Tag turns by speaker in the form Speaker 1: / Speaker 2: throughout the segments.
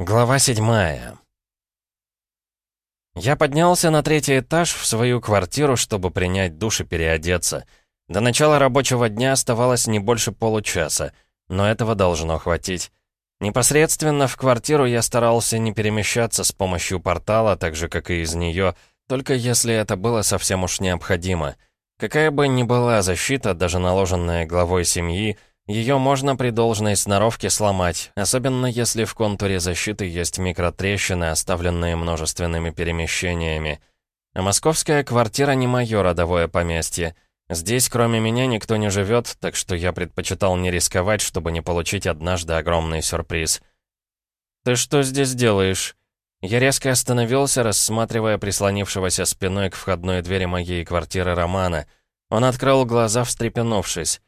Speaker 1: Глава седьмая. Я поднялся на третий этаж в свою квартиру, чтобы принять душ и переодеться. До начала рабочего дня оставалось не больше получаса, но этого должно хватить. Непосредственно в квартиру я старался не перемещаться с помощью портала, так же, как и из нее, только если это было совсем уж необходимо. Какая бы ни была защита, даже наложенная главой семьи, ее можно при должной сноровке сломать, особенно если в контуре защиты есть микротрещины, оставленные множественными перемещениями. А московская квартира не мое родовое поместье. Здесь кроме меня никто не живет, так что я предпочитал не рисковать, чтобы не получить однажды огромный сюрприз. «Ты что здесь делаешь?» Я резко остановился, рассматривая прислонившегося спиной к входной двери моей квартиры Романа. Он открыл глаза, встрепенувшись.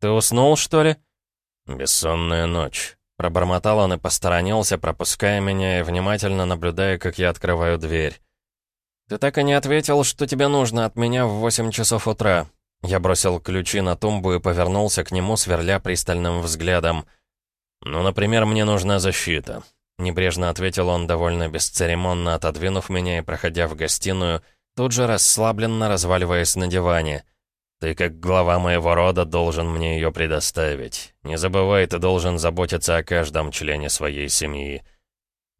Speaker 1: «Ты уснул, что ли?» «Бессонная ночь», — пробормотал он и посторонился, пропуская меня и внимательно наблюдая, как я открываю дверь. «Ты так и не ответил, что тебе нужно от меня в восемь часов утра». Я бросил ключи на тумбу и повернулся к нему, сверля пристальным взглядом. «Ну, например, мне нужна защита», — небрежно ответил он, довольно бесцеремонно отодвинув меня и проходя в гостиную, тут же расслабленно разваливаясь на диване — ты, как глава моего рода, должен мне ее предоставить. Не забывай, ты должен заботиться о каждом члене своей семьи.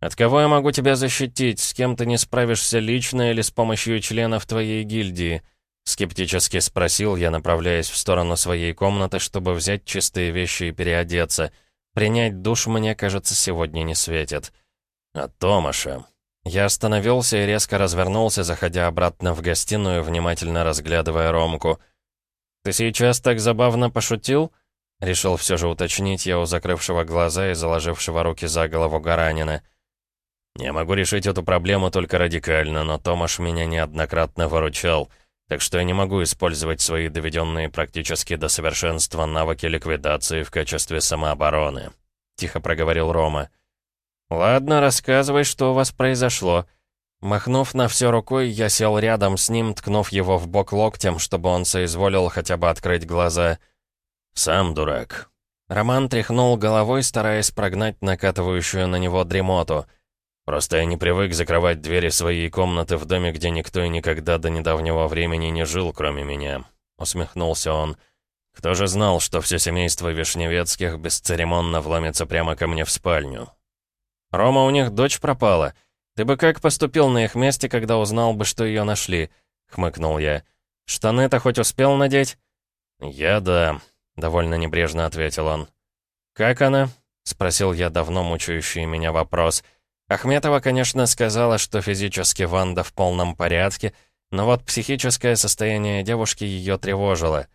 Speaker 1: От кого я могу тебя защитить? С кем ты не справишься лично или с помощью членов твоей гильдии?» Скептически спросил я, направляясь в сторону своей комнаты, чтобы взять чистые вещи и переодеться. Принять душ мне, кажется, сегодня не светит. «А Томаша?» Я остановился и резко развернулся, заходя обратно в гостиную, внимательно разглядывая Ромку — «Ты сейчас так забавно пошутил?» Решил все же уточнить я у закрывшего глаза и заложившего руки за голову Гаранина. «Я могу решить эту проблему только радикально, но Томаш меня неоднократно выручал, так что я не могу использовать свои доведенные практически до совершенства навыки ликвидации в качестве самообороны», — тихо проговорил Рома. «Ладно, рассказывай, что у вас произошло», Махнув на все рукой, я сел рядом с ним, ткнув его в бок локтем, чтобы он соизволил хотя бы открыть глаза. «Сам дурак». Роман тряхнул головой, стараясь прогнать накатывающую на него дремоту. «Просто я не привык закрывать двери своей комнаты в доме, где никто и никогда до недавнего времени не жил, кроме меня», — усмехнулся он. «Кто же знал, что все семейство Вишневецких бесцеремонно вломится прямо ко мне в спальню?» «Рома, у них дочь пропала». «Ты бы как поступил на их месте, когда узнал бы, что ее нашли?» — хмыкнул я. «Штаны-то хоть успел надеть?» «Я да», — довольно небрежно ответил он. «Как она?» — спросил я давно мучающий меня вопрос. Ахметова, конечно, сказала, что физически Ванда в полном порядке, но вот психическое состояние девушки ее тревожило.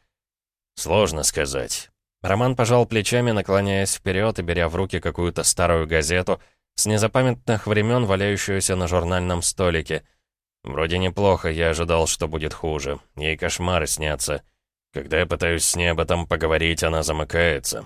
Speaker 1: «Сложно сказать». Роман пожал плечами, наклоняясь вперед и беря в руки какую-то старую газету — с незапамятных времен валяющуюся на журнальном столике. Вроде неплохо, я ожидал, что будет хуже. Ей кошмары снятся. Когда я пытаюсь с ней об этом поговорить, она замыкается.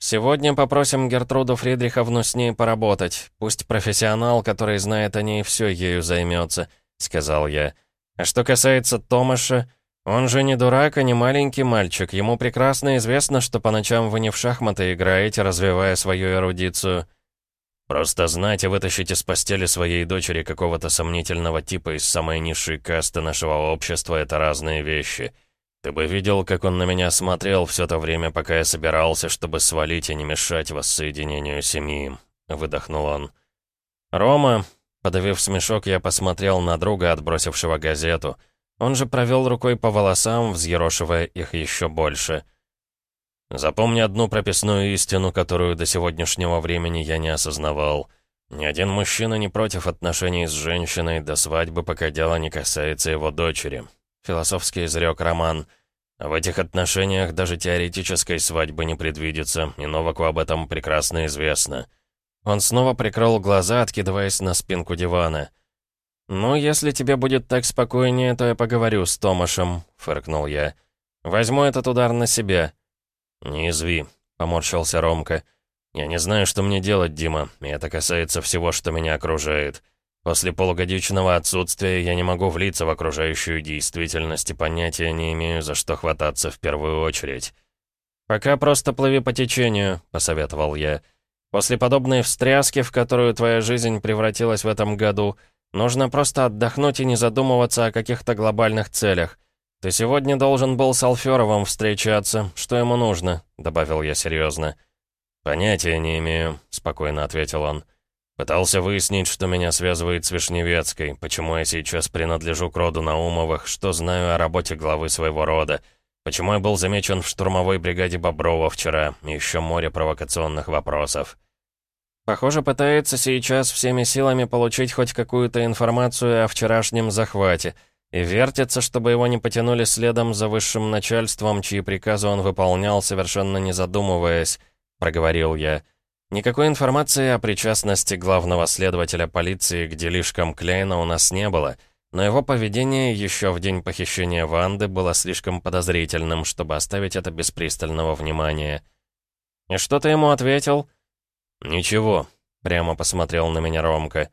Speaker 1: «Сегодня попросим Гертруду Фридриховну с ней поработать. Пусть профессионал, который знает о ней, все ею займется», — сказал я. «А что касается Томаша, он же не дурак и не маленький мальчик. Ему прекрасно известно, что по ночам вы не в шахматы играете, развивая свою эрудицию». Просто знать и вытащить из постели своей дочери какого-то сомнительного типа из самой низшей касты нашего общества — это разные вещи. Ты бы видел, как он на меня смотрел все то время, пока я собирался, чтобы свалить и не мешать воссоединению семьи. Выдохнул он. «Рома...» Подавив смешок, я посмотрел на друга, отбросившего газету. Он же провел рукой по волосам, взъерошивая их еще больше — Запомни одну прописную истину, которую до сегодняшнего времени я не осознавал. Ни один мужчина не против отношений с женщиной до свадьбы, пока дело не касается его дочери. Философский изрек Роман. В этих отношениях даже теоретической свадьбы не предвидится, и Новаку об этом прекрасно известно. Он снова прикрыл глаза, откидываясь на спинку дивана. «Ну, если тебе будет так спокойнее, то я поговорю с Томашем», — фыркнул я. «Возьму этот удар на себя». «Не изви», — поморщился Ромка. «Я не знаю, что мне делать, Дима, и это касается всего, что меня окружает. После полугодичного отсутствия я не могу влиться в окружающую действительность и понятия не имею, за что хвататься в первую очередь». «Пока просто плыви по течению», — посоветовал я. После подобной встряски, в которую твоя жизнь превратилась в этом году, нужно просто отдохнуть и не задумываться о каких-то глобальных целях. Ты сегодня должен был с Алферовым встречаться. Что ему нужно?» — добавил я серьезно. «Понятия не имею», — спокойно ответил он. «Пытался выяснить, что меня связывает с Вишневецкой, почему я сейчас принадлежу к роду Наумовых, что знаю о работе главы своего рода, почему я был замечен в штурмовой бригаде Боброва вчера, и еще море провокационных вопросов». Похоже, пытается сейчас всеми силами получить хоть какую-то информацию о вчерашнем захвате и вертится, чтобы его не потянули следом за высшим начальством, чьи приказы он выполнял, совершенно не задумываясь. — проговорил я. Никакой информации о причастности главного следователя полиции к делишкам Клейна у нас не было, но его поведение еще в день похищения Ванды было слишком подозрительным, чтобы оставить это без пристального внимания. «И что ты ему ответил?» «Ничего», — прямо посмотрел на меня Ромка.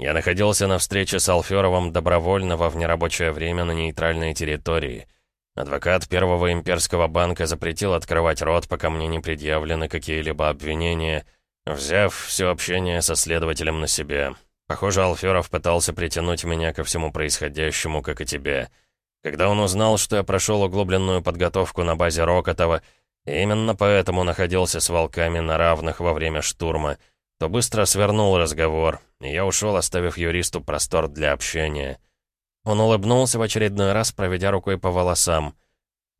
Speaker 1: «Я находился на встрече с Алферовым добровольно во внерабочее время на нейтральной территории». Адвокат Первого имперского банка запретил открывать рот, пока мне не предъявлены какие-либо обвинения, взяв все общение со следователем на себя. Похоже, Алферов пытался притянуть меня ко всему происходящему, как и тебе. Когда он узнал, что я прошел углубленную подготовку на базе Рокотова, именно поэтому находился с волками на равных во время штурма, то быстро свернул разговор, я ушел, оставив юристу простор для общения. Он улыбнулся в очередной раз, проведя рукой по волосам.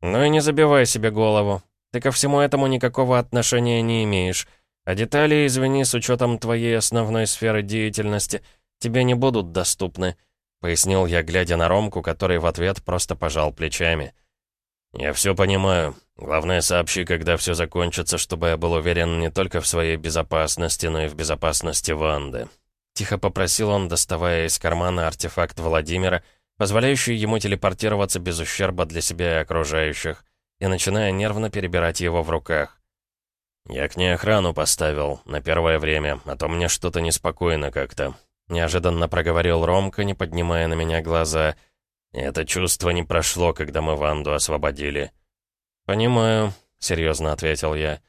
Speaker 1: «Ну и не забивай себе голову. Ты ко всему этому никакого отношения не имеешь. А детали, извини, с учетом твоей основной сферы деятельности, тебе не будут доступны», — пояснил я, глядя на Ромку, который в ответ просто пожал плечами. «Я все понимаю. Главное, сообщи, когда все закончится, чтобы я был уверен не только в своей безопасности, но и в безопасности Ванды». Тихо попросил он, доставая из кармана артефакт Владимира, позволяющий ему телепортироваться без ущерба для себя и окружающих, и начиная нервно перебирать его в руках. «Я к ней охрану поставил, на первое время, а то мне что-то неспокойно как-то», неожиданно проговорил Ромка, не поднимая на меня глаза. Это чувство не прошло, когда мы Ванду освободили. «Понимаю», — серьезно ответил я.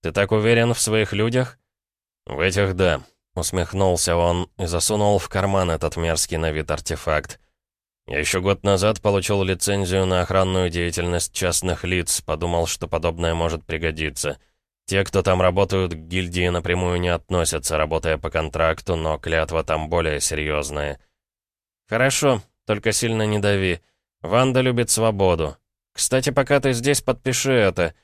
Speaker 1: «Ты так уверен в своих людях?» «В этих да», Усмехнулся он и засунул в карман этот мерзкий на вид артефакт. «Я еще год назад получил лицензию на охранную деятельность частных лиц, подумал, что подобное может пригодиться. Те, кто там работают, к гильдии напрямую не относятся, работая по контракту, но клятва там более серьезная». «Хорошо, только сильно не дави. Ванда любит свободу. Кстати, пока ты здесь, подпиши это».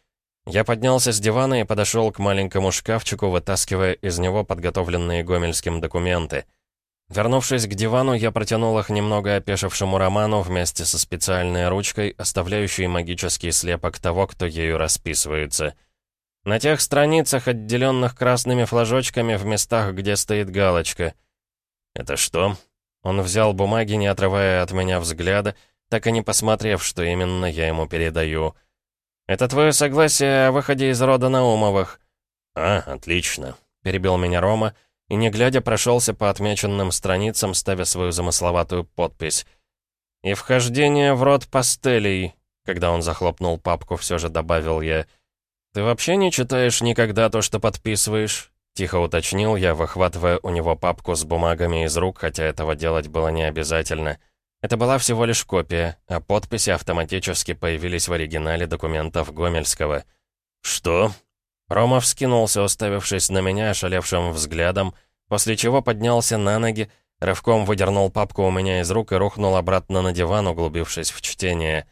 Speaker 1: Я поднялся с дивана и подошел к маленькому шкафчику, вытаскивая из него подготовленные Гомельским документы. Вернувшись к дивану, я протянул их немного опешившему Роману вместе со специальной ручкой, оставляющей магический слепок того, кто ею расписывается. На тех страницах, отделенных красными флажочками в местах, где стоит галочка. «Это что?» Он взял бумаги, не отрывая от меня взгляда, так и не посмотрев, что именно я ему передаю. «Это твое согласие о выходе из рода Наумовых». «А, отлично», — перебил меня Рома, и, не глядя, прошелся по отмеченным страницам, ставя свою замысловатую подпись. «И вхождение в род пастелей», — когда он захлопнул папку, все же добавил я. «Ты вообще не читаешь никогда то, что подписываешь?» Тихо уточнил я, выхватывая у него папку с бумагами из рук, хотя этого делать было не обязательно. Это была всего лишь копия, а подписи автоматически появились в оригинале документов Гомельского. «Что?» Рома вскинулся, уставившись на меня ошалевшим взглядом, после чего поднялся на ноги, рывком выдернул папку у меня из рук и рухнул обратно на диван, углубившись в чтение.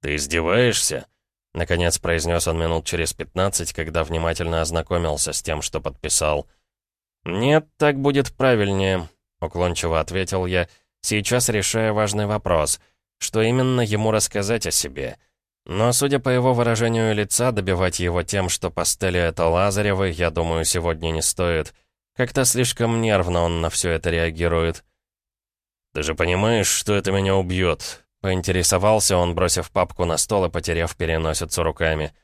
Speaker 1: «Ты издеваешься?» Наконец произнес он минут через пятнадцать, когда внимательно ознакомился с тем, что подписал. «Нет, так будет правильнее», — уклончиво ответил я, — Сейчас решая важный вопрос, что именно ему рассказать о себе. Но, судя по его выражению лица, добивать его тем, что пастели это Лазаревы, я думаю, сегодня не стоит. Как-то слишком нервно он на все это реагирует. «Ты же понимаешь, что это меня убьет?» Поинтересовался он, бросив папку на стол и потеряв переносицу руками.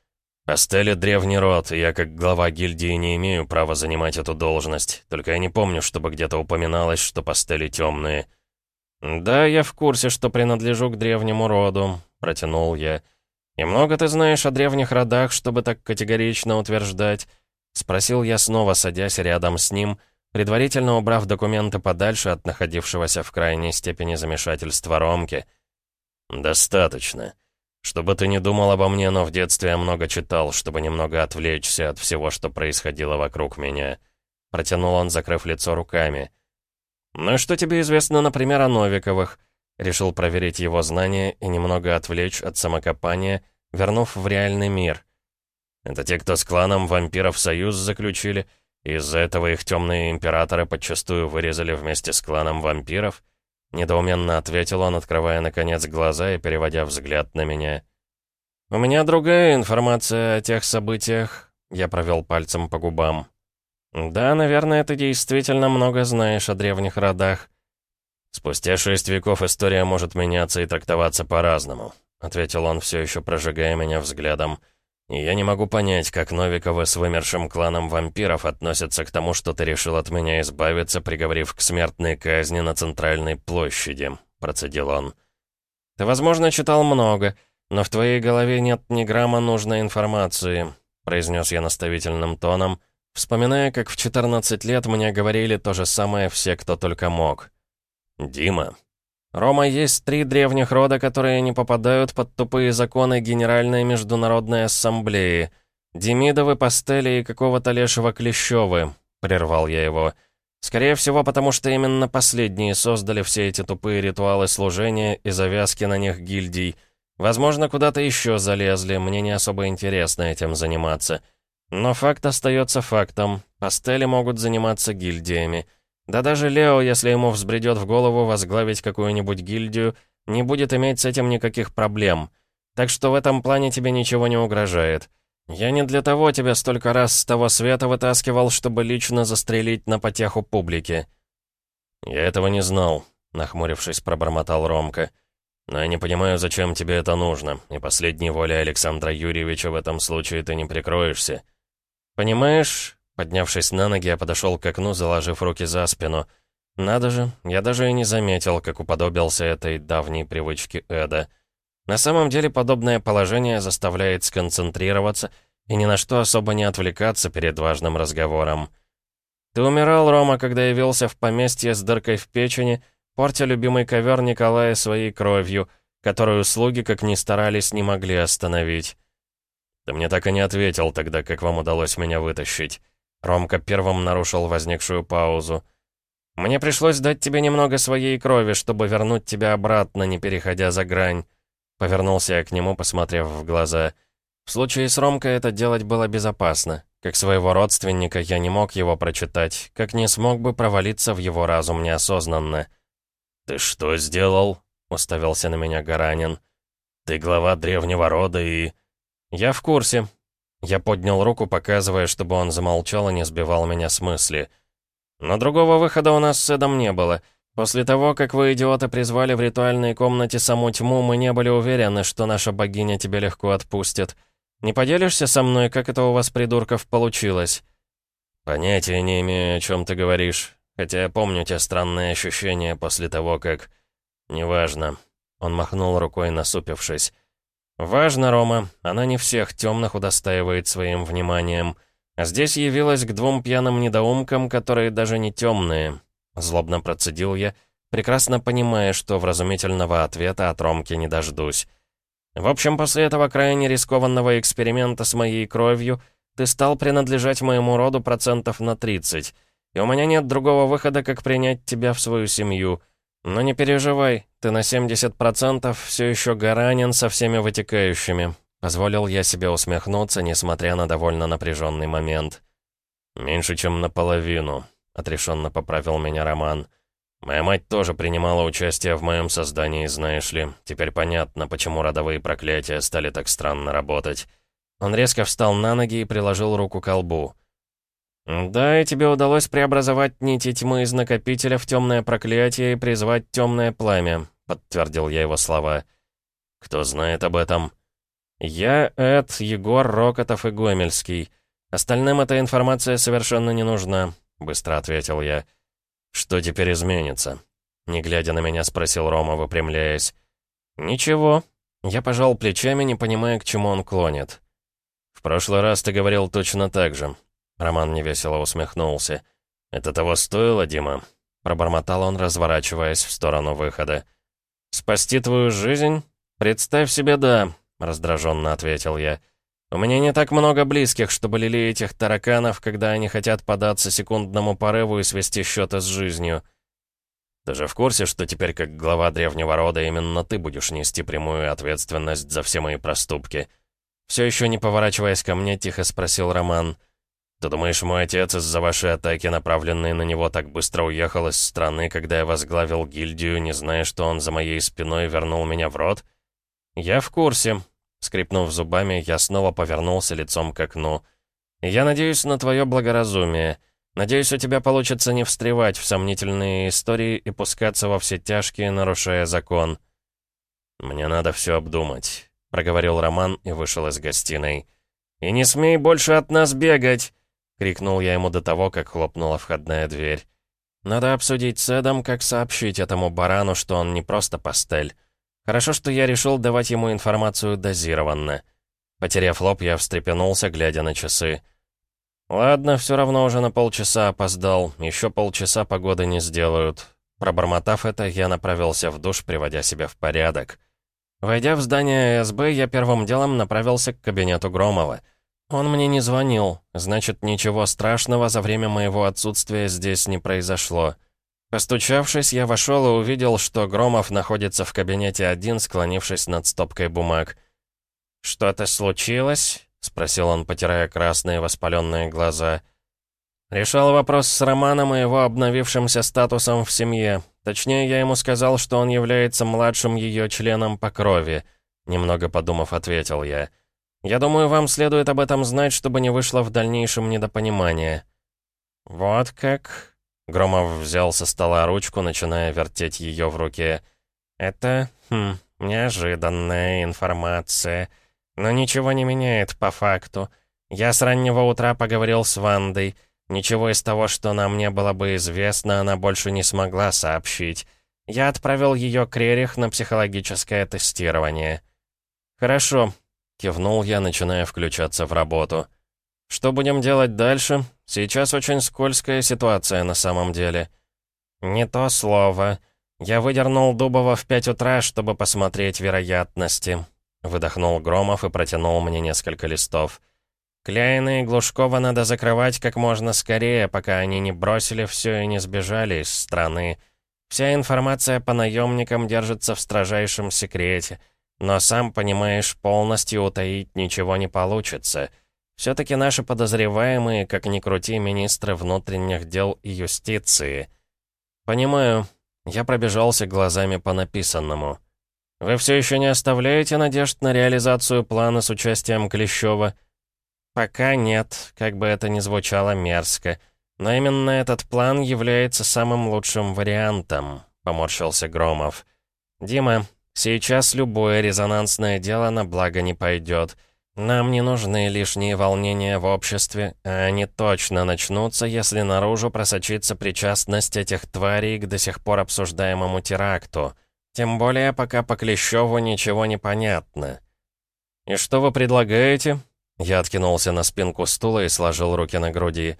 Speaker 1: «Пастели — древний род, и я как глава гильдии не имею права занимать эту должность. Только я не помню, чтобы где-то упоминалось, что пастели темные». «Да, я в курсе, что принадлежу к древнему роду», — протянул я. «И много ты знаешь о древних родах, чтобы так категорично утверждать. — спросил я снова, садясь рядом с ним, предварительно убрав документы подальше от находившегося в крайней степени замешательства Ромки. «Достаточно. Чтобы ты не думал обо мне, но в детстве я много читал, чтобы немного отвлечься от всего, что происходило вокруг меня». Протянул он, закрыв лицо руками. «Ну что тебе известно, например, о Новиковых?» Решил проверить его знания и немного отвлечь от самокопания, вернув в реальный мир. «Это те, кто с кланом вампиров союз заключили?» Из-за этого их темные императоры подчастую вырезали вместе с кланом вампиров? Недоуменно ответил он, открывая, наконец, глаза и переводя взгляд на меня. «У меня другая информация о тех событиях», — я провел пальцем по губам. «Да, наверное, ты действительно много знаешь о древних родах». «Спустя шесть веков история может меняться и трактоваться по-разному», — ответил он, все еще прожигая меня взглядом. И я не могу понять, как Новиковы с вымершим кланом вампиров относятся к тому, что ты решил от меня избавиться, приговорив к смертной казни на центральной площади», — процедил он. «Ты, возможно, читал много, но в твоей голове нет ни грамма нужной информации», — произнес я наставительным тоном, вспоминая, как в 14 лет мне говорили то же самое все, кто только мог. «Дима, Рома, есть три древних рода, которые не попадают под тупые законы Генеральной Международной Ассамблеи. Демидовы, Пастели и какого-то лешего Клещевы», — прервал я его. «Скорее всего, потому что именно последние создали все эти тупые ритуалы служения и завязки на них гильдий. Возможно, куда-то еще залезли, мне не особо интересно этим заниматься. Но факт остается фактом. Пастели могут заниматься гильдиями». Да даже Лео, если ему взбредет в голову возглавить какую-нибудь гильдию, не будет иметь с этим никаких проблем. Так что в этом плане тебе ничего не угрожает. Я не для того тебя столько раз с того света вытаскивал, чтобы лично застрелить на потеху публики». «Я этого не знал», — нахмурившись, пробормотал Ромка. «Но я не понимаю, зачем тебе это нужно, и последней волей Александра Юрьевича в этом случае ты не прикроешься». «Понимаешь, Поднявшись на ноги, я подошел к окну, заложив руки за спину. Надо же, я даже и не заметил, как уподобился этой давней привычке Эда. На самом деле подобное положение заставляет сконцентрироваться и ни на что особо не отвлекаться перед важным разговором. «Ты умирал, Рома, когда явился в поместье с дыркой в печени, портя любимый ковер Николая своей кровью, которую слуги, как ни старались, не могли остановить». «Ты мне так и не ответил тогда, как вам удалось меня вытащить». Ромка первым нарушил возникшую паузу. «Мне пришлось дать тебе немного своей крови, чтобы вернуть тебя обратно, не переходя за грань». Повернулся я к нему, посмотрев в глаза. В случае с Ромкой это делать было безопасно. Как своего родственника я не мог его прочитать, как не смог бы провалиться в его разум неосознанно. «Ты что сделал?» — уставился на меня Гаранин. «Ты глава древнего рода и...» «Я в курсе», я поднял руку, показывая, чтобы он замолчал и не сбивал меня с мысли. Но другого выхода у нас с Эдом не было. После того, как вы, идиоты, призвали в ритуальной комнате саму тьму, мы не были уверены, что наша богиня тебя легко отпустит. Не поделишься со мной, как это у вас, придурков, получилось?» «Понятия не имею, о чем ты говоришь. Хотя я помню те странные ощущения после того, как...» «Неважно». Он махнул рукой, насупившись. «Важно, Рома, она не всех темных удостаивает своим вниманием. А здесь явилась к двум пьяным недоумкам, которые даже не темные». Злобно процедил я, прекрасно понимая, что вразумительного ответа от Ромки не дождусь. «В общем, после этого крайне рискованного эксперимента с моей кровью ты стал принадлежать моему роду процентов на 30, и у меня нет другого выхода, как принять тебя в свою семью». «Но не переживай, ты на 70% все еще гаранен со всеми вытекающими», позволил я себе усмехнуться, несмотря на довольно напряженный момент. «Меньше, чем наполовину», — отрешенно поправил меня Роман. «Моя мать тоже принимала участие в моем создании, знаешь ли. Теперь понятно, почему родовые проклятия стали так странно работать». Он резко встал на ноги и приложил руку к колбу. «Да, и тебе удалось преобразовать нити тьмы из накопителя в темное проклятие и призвать темное пламя», — подтвердил я его слова. «Кто знает об этом?» «Я, Эд, Егор, Рокотов и Гомельский. Остальным эта информация совершенно не нужна», — быстро ответил я. «Что теперь изменится?» Не глядя на меня, спросил Рома, выпрямляясь. «Ничего». Я пожал плечами, не понимая, к чему он клонит. «В прошлый раз ты говорил точно так же. Роман невесело усмехнулся. «Это того стоило, Дима?» Пробормотал он, разворачиваясь в сторону выхода. «Спасти твою жизнь? Представь себе, да», — раздраженно ответил я. «У меня не так много близких, чтобы лелеять этих тараканов, когда они хотят податься секундному порыву и свести счеты с жизнью». «Ты же в курсе, что теперь, как глава древнего рода, именно ты будешь нести прямую ответственность за все мои проступки?» Все еще не поворачиваясь ко мне, тихо спросил Роман. «Ты думаешь, мой отец из-за вашей атаки, направленной на него, так быстро уехал из страны, когда я возглавил гильдию, не зная, что он за моей спиной вернул меня в рот?» «Я в курсе». Скрипнув зубами, я снова повернулся лицом к окну. «Я надеюсь на твое благоразумие. Надеюсь, у тебя получится не встревать в сомнительные истории и пускаться во все тяжкие, нарушая закон». «Мне надо все обдумать», — проговорил Роман и вышел из гостиной. «И не смей больше от нас бегать!» — крикнул я ему до того, как хлопнула входная дверь. «Надо обсудить с Эдом, как сообщить этому барану, что он не просто пастель. Хорошо, что я решил давать ему информацию дозированно». Потеряв лоб, я встрепенулся, глядя на часы. «Ладно, все равно уже на полчаса опоздал. Еще полчаса погоды не сделают». Пробормотав это, я направился в душ, приводя себя в порядок. Войдя в здание СБ, я первым делом направился к кабинету Громова — он мне не звонил, значит, ничего страшного за время моего отсутствия здесь не произошло. Постучавшись, я вошел и увидел, что Громов находится в кабинете один, склонившись над стопкой бумаг. «Что-то случилось?» — спросил он, потирая красные воспаленные глаза. «Решал вопрос с Романом и его обновившимся статусом в семье. Точнее, я ему сказал, что он является младшим ее членом по крови», — немного подумав, ответил я. «Я...» Я думаю, вам следует об этом знать, чтобы не вышло в дальнейшем недопонимания». «Вот как?» Громов взял со стола ручку, начиная вертеть ее в руке. «Это, хм, неожиданная информация. Но ничего не меняет по факту. Я с раннего утра поговорил с Вандой. Ничего из того, что нам не было бы известно, она больше не смогла сообщить. Я отправил ее к Рерих на психологическое тестирование». «Хорошо, Кивнул я, начиная включаться в работу. «Что будем делать дальше? Сейчас очень скользкая ситуация на самом деле». «Не то слово. Я выдернул Дубова в пять утра, чтобы посмотреть вероятности». Выдохнул Громов и протянул мне несколько листов. «Кляйна и Глушкова надо закрывать как можно скорее, пока они не бросили все и не сбежали из страны. Вся информация по наемникам держится в строжайшем секрете». Но сам понимаешь, полностью утаить ничего не получится. Все-таки наши подозреваемые, как ни крути, министры внутренних дел и юстиции. Понимаю. Я пробежался глазами по написанному. Вы все еще не оставляете надежд на реализацию плана с участием Клещева? Пока нет, как бы это ни звучало мерзко. Но именно этот план является самым лучшим вариантом, поморщился Громов. Дима, Сейчас любое резонансное дело на благо не пойдет. Нам не нужны лишние волнения в обществе, а они точно начнутся, если наружу просочится причастность этих тварей к до сих пор обсуждаемому теракту. Тем более, пока по Клещеву ничего не понятно. «И что вы предлагаете?» Я откинулся на спинку стула и сложил руки на груди.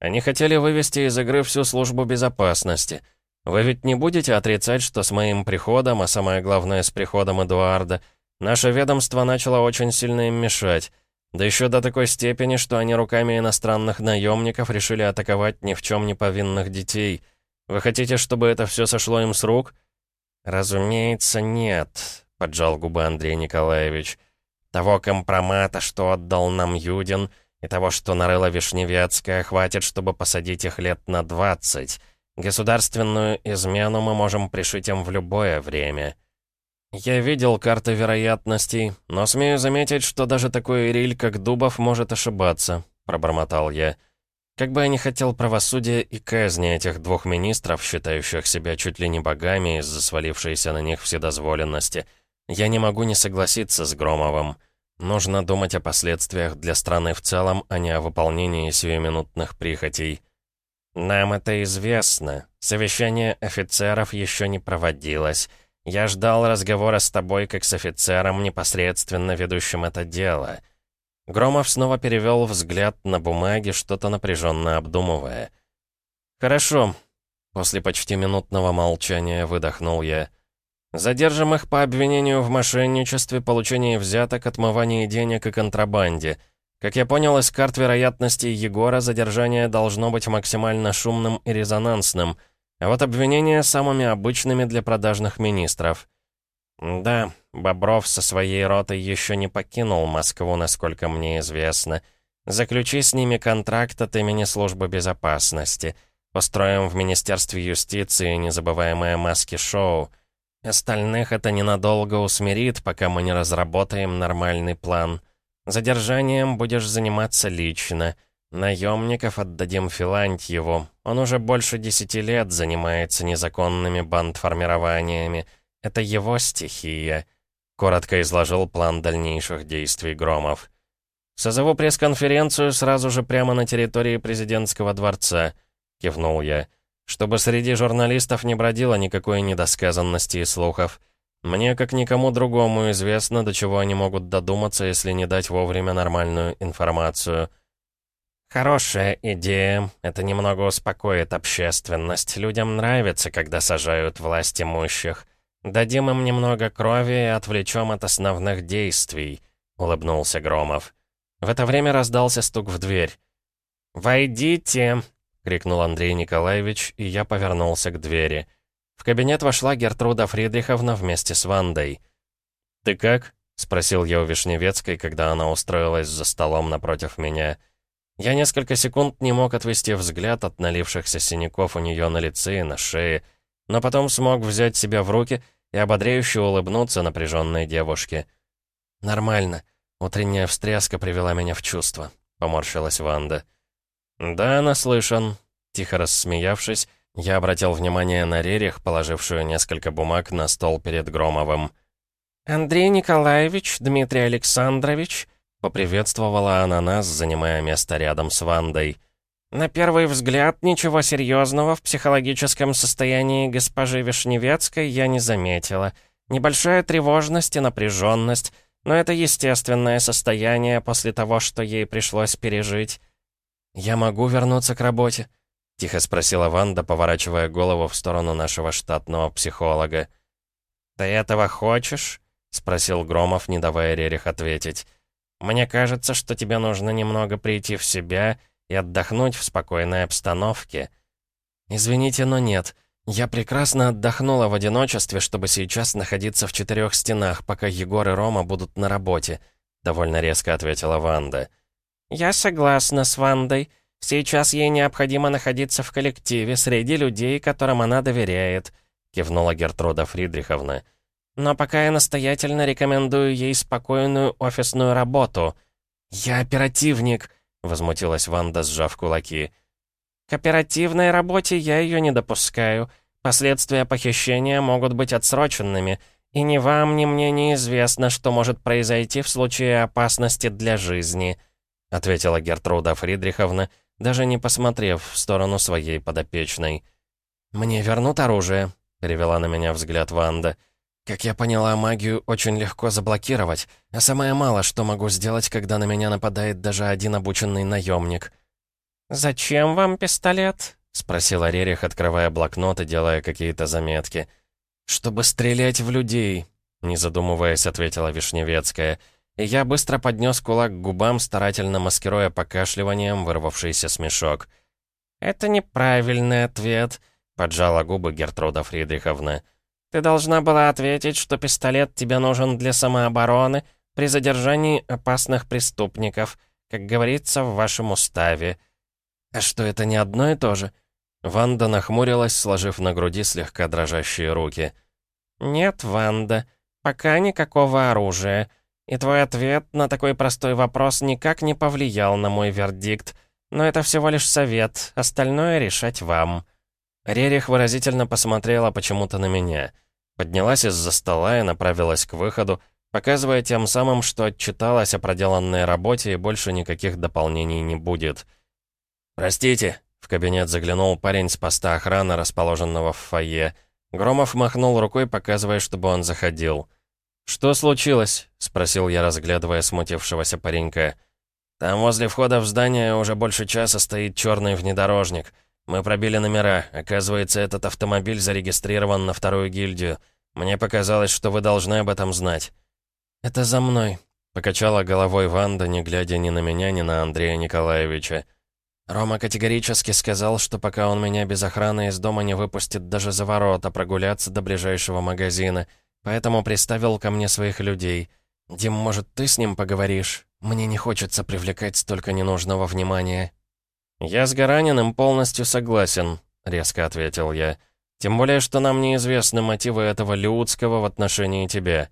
Speaker 1: «Они хотели вывести из игры всю службу безопасности». Вы ведь не будете отрицать, что с моим приходом, а самое главное, с приходом Эдуарда, наше ведомство начало очень сильно им мешать. Да еще до такой степени, что они руками иностранных наемников решили атаковать ни в чем не повинных детей. Вы хотите, чтобы это все сошло им с рук? Разумеется, нет, поджал губы Андрей Николаевич. Того компромата, что отдал нам Юдин, и того, что нарыла Вишневецкая, хватит, чтобы посадить их лет на двадцать. Государственную измену мы можем пришить им в любое время. Я видел карты вероятностей, но смею заметить, что даже такой Ириль, как Дубов, может ошибаться, пробормотал я. Как бы я ни хотел правосудия и казни этих двух министров, считающих себя чуть ли не богами из-за свалившейся на них вседозволенности, я не могу не согласиться с Громовым. Нужно думать о последствиях для страны в целом, а не о выполнении сиюминутных прихотей. «Нам это известно. Совещание офицеров еще не проводилось. Я ждал разговора с тобой как с офицером, непосредственно ведущим это дело». Громов снова перевел взгляд на бумаги, что-то напряженно обдумывая. «Хорошо». После почти минутного молчания выдохнул я. «Задержим их по обвинению в мошенничестве, получении взяток, отмывании денег и контрабанде. Как я понял из карт вероятности Егора, задержание должно быть максимально шумным и резонансным, а вот обвинения самыми обычными для продажных министров». «Да, Бобров со своей ротой еще не покинул Москву, насколько мне известно. Заключи с ними контракт от имени службы безопасности. Построим в Министерстве юстиции незабываемое маски-шоу. Остальных это ненадолго усмирит, пока мы не разработаем нормальный план. Задержанием будешь заниматься лично. Наемников отдадим Филантьеву. Он уже больше десяти лет занимается незаконными бандформированиями. Это его стихия. Коротко изложил план дальнейших действий Громов. «Созову пресс-конференцию сразу же прямо на территории президентского дворца», — кивнул я, «чтобы среди журналистов не бродило никакой недосказанности и слухов. Мне, как никому другому, известно, до чего они могут додуматься, если не дать вовремя нормальную информацию». «Хорошая идея. Это немного успокоит общественность. Людям нравится, когда сажают власть имущих. «Дадим им немного крови и отвлечем от основных действий», — улыбнулся Громов. В это время раздался стук в дверь. «Войдите!» — крикнул Андрей Николаевич, и я повернулся к двери. В кабинет вошла Гертруда Фридриховна вместе с Вандой. «Ты как?» — спросил я у Вишневецкой, когда она устроилась за столом напротив меня. Я несколько секунд не мог отвести взгляд от налившихся синяков у нее на лице и на шее, но потом смог взять себя в руки — и ободряюще улыбнуться напряженной девушке. «Нормально. Утренняя встряска привела меня в чувство», — поморщилась Ванда. «Да, наслышан». Тихо рассмеявшись, я обратил внимание на Рерих, положившую несколько бумаг на стол перед Громовым. «Андрей Николаевич, Дмитрий Александрович», — поприветствовала она нас, занимая место рядом с Вандой. На первый взгляд, ничего серьезного в психологическом состоянии госпожи Вишневецкой я не заметила. Небольшая тревожность и напряженность, но это естественное состояние после того, что ей пришлось пережить. «Я могу вернуться к работе?» — тихо спросила Ванда, поворачивая голову в сторону нашего штатного психолога. «Ты этого хочешь?» — спросил Громов, не давая Рерих ответить. «Мне кажется, что тебе нужно немного прийти в себя и отдохнуть в спокойной обстановке. Извините, но нет. Я прекрасно отдохнула в одиночестве, чтобы сейчас находиться в четырех стенах, пока Егор и Рома будут на работе», — довольно резко ответила Ванда. «Я согласна с Вандой. Сейчас ей необходимо находиться в коллективе, среди людей, которым она доверяет», — кивнула Гертруда Фридриховна. «Но пока я настоятельно рекомендую ей спокойную офисную работу». «Я оперативник», возмутилась Ванда, сжав кулаки. «К оперативной работе я ее не допускаю. Последствия похищения могут быть отсроченными, и ни вам, ни мне неизвестно, что может произойти в случае опасности для жизни», ответила Гертруда Фридриховна, даже не посмотрев в сторону своей подопечной. «Мне вернут оружие», — перевела на меня взгляд Ванда. Как я поняла, магию очень легко заблокировать, а самое мало, что могу сделать, когда на меня нападает даже один обученный наемник. «Зачем вам пистолет?» — спросила Рерих, открывая блокнот и делая какие-то заметки. «Чтобы стрелять в людей», — не задумываясь, ответила Вишневецкая. Я быстро поднес кулак к губам, старательно маскируя покашливанием вырвавшийся смешок. «Это неправильный ответ», — поджала губы Гертруда Фридриховна. Ты должна была ответить, что пистолет тебе нужен для самообороны при задержании опасных преступников, как говорится в вашем уставе. А что, это не одно и то же? Ванда нахмурилась, сложив на груди слегка дрожащие руки. «Нет, Ванда, пока никакого оружия. И твой ответ на такой простой вопрос никак не повлиял на мой вердикт. Но это всего лишь совет, остальное решать вам». Рерих выразительно посмотрела почему-то на меня — Поднялась из-за стола и направилась к выходу, показывая тем самым, что отчиталась о проделанной работе и больше никаких дополнений не будет. «Простите», — в кабинет заглянул парень с поста охраны, расположенного в фойе. Громов махнул рукой, показывая, чтобы он заходил. «Что случилось?» — спросил я, разглядывая смутившегося паренька. Там возле входа в здание уже больше часа стоит черный внедорожник. Мы пробили номера. Оказывается, этот автомобиль зарегистрирован на вторую гильдию. Мне показалось, что вы должны об этом знать».
Speaker 2: «Это за мной», —
Speaker 1: покачала головой Ванда, не глядя ни на меня, ни на Андрея Николаевича.
Speaker 2: Рома категорически сказал, что пока он меня без охраны из дома не выпустит даже за ворота прогуляться до ближайшего магазина, поэтому приставил ко мне своих людей. «Дим, может, ты с ним поговоришь? Мне не хочется привлекать столько ненужного внимания».
Speaker 1: «Я с Гараниным полностью согласен», — резко ответил я. «Тем более, что нам неизвестны мотивы этого Людского в отношении тебя».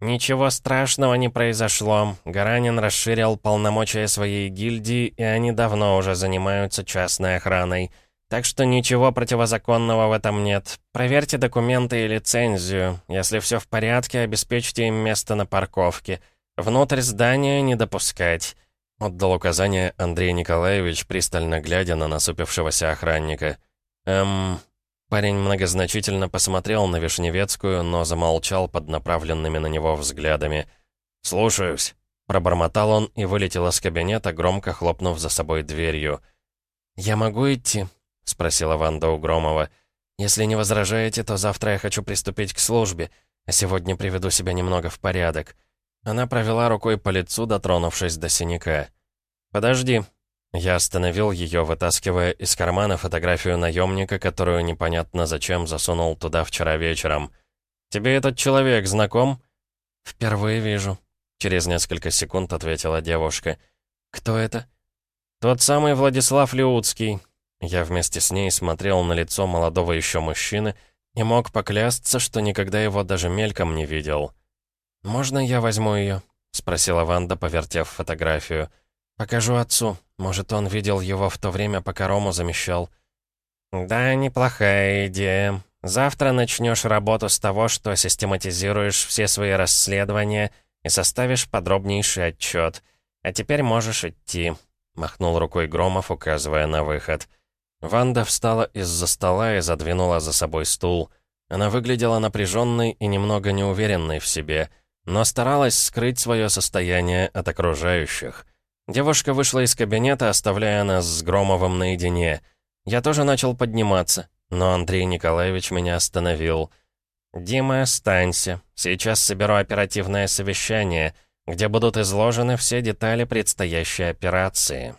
Speaker 1: «Ничего страшного не произошло. Гаранин расширил полномочия своей гильдии, и они давно уже занимаются частной охраной. Так что ничего противозаконного в этом нет. Проверьте документы и лицензию. Если все в порядке, обеспечьте им место на парковке. Внутрь здания не допускать». Отдал указание Андрей Николаевич, пристально глядя на насупившегося охранника. «Эм, Парень многозначительно посмотрел на Вишневецкую, но замолчал под направленными на него взглядами. «Слушаюсь», — пробормотал он и вылетел из кабинета, громко хлопнув за собой дверью.
Speaker 2: «Я могу идти?» — спросила Ванда у Громова. «Если не возражаете, то завтра я хочу приступить к службе, а сегодня приведу себя немного в порядок». Она провела рукой по лицу, дотронувшись до синяка.
Speaker 1: «Подожди», я остановил ее, вытаскивая из кармана фотографию наемника, которую непонятно зачем засунул туда вчера вечером. «Тебе этот человек знаком?»
Speaker 2: «Впервые вижу», — через несколько секунд ответила девушка. «Кто это?»
Speaker 1: «Тот самый Владислав Леуцкий». Я вместе с ней смотрел на лицо молодого еще мужчины и мог поклясться, что никогда его даже мельком не видел.
Speaker 2: «Можно я возьму ее?» — спросила Ванда, повертев фотографию. «Покажу отцу. Может, он видел его в то время, пока Рому замещал».
Speaker 1: «Да, неплохая идея. Завтра начнешь работу с того, что систематизируешь все свои расследования и составишь подробнейший отчет. А теперь можешь идти», — махнул рукой Громов, указывая на выход. Ванда встала из-за стола и задвинула за собой стул. Она выглядела напряженной и немного неуверенной в себе, но старалась скрыть свое состояние от окружающих. Девушка вышла из кабинета, оставляя нас с Громовым наедине. Я тоже начал подниматься, но Андрей Николаевич меня остановил. «Дима, останься. Сейчас соберу оперативное совещание, где будут изложены все детали предстоящей операции».